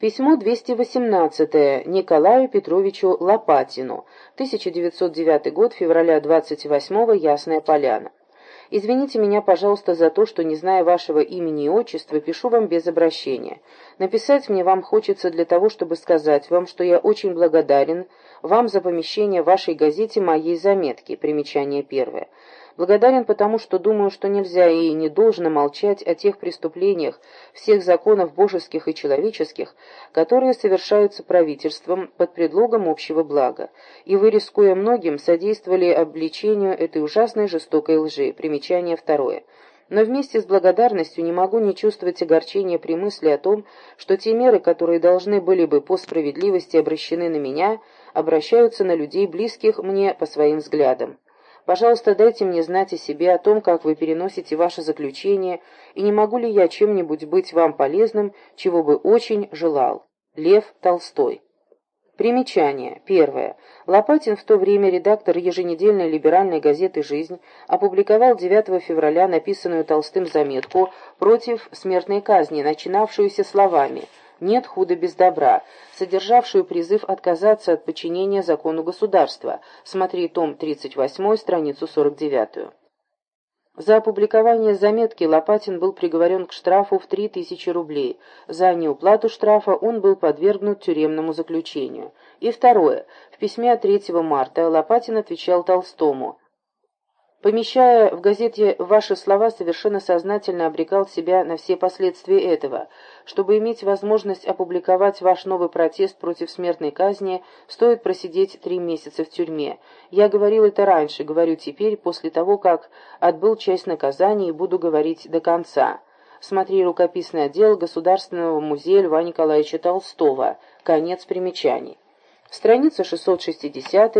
Письмо 218 Николаю Петровичу Лопатину, 1909 год, февраля 28 Ясная Поляна. Извините меня, пожалуйста, за то, что, не зная вашего имени и отчества, пишу вам без обращения. Написать мне вам хочется для того, чтобы сказать вам, что я очень благодарен вам за помещение в вашей газете моей заметки, примечание первое. Благодарен потому, что думаю, что нельзя и не должно молчать о тех преступлениях всех законов божеских и человеческих, которые совершаются правительством под предлогом общего блага, и вы, рискуя многим, содействовали обличению этой ужасной жестокой лжи. Примечание второе. Но вместе с благодарностью не могу не чувствовать огорчения при мысли о том, что те меры, которые должны были бы по справедливости обращены на меня, обращаются на людей, близких мне по своим взглядам. Пожалуйста, дайте мне знать о себе, о том, как вы переносите ваше заключение, и не могу ли я чем-нибудь быть вам полезным, чего бы очень желал. Лев Толстой. Примечание. Первое. Лопатин, в то время редактор еженедельной либеральной газеты «Жизнь», опубликовал 9 февраля написанную Толстым заметку против смертной казни, начинавшуюся словами – «нет худа без добра», содержавшую призыв отказаться от подчинения закону государства. Смотри том 38, страницу 49. За опубликование заметки Лопатин был приговорен к штрафу в 3000 рублей. За неуплату штрафа он был подвергнут тюремному заключению. И второе. В письме от 3 марта Лопатин отвечал Толстому. Помещая в газете ваши слова, совершенно сознательно обрекал себя на все последствия этого. Чтобы иметь возможность опубликовать ваш новый протест против смертной казни, стоит просидеть три месяца в тюрьме. Я говорил это раньше, говорю теперь, после того, как отбыл часть наказания и буду говорить до конца. Смотри рукописный отдел Государственного музея Льва Николаевича Толстого. Конец примечаний. Страница 660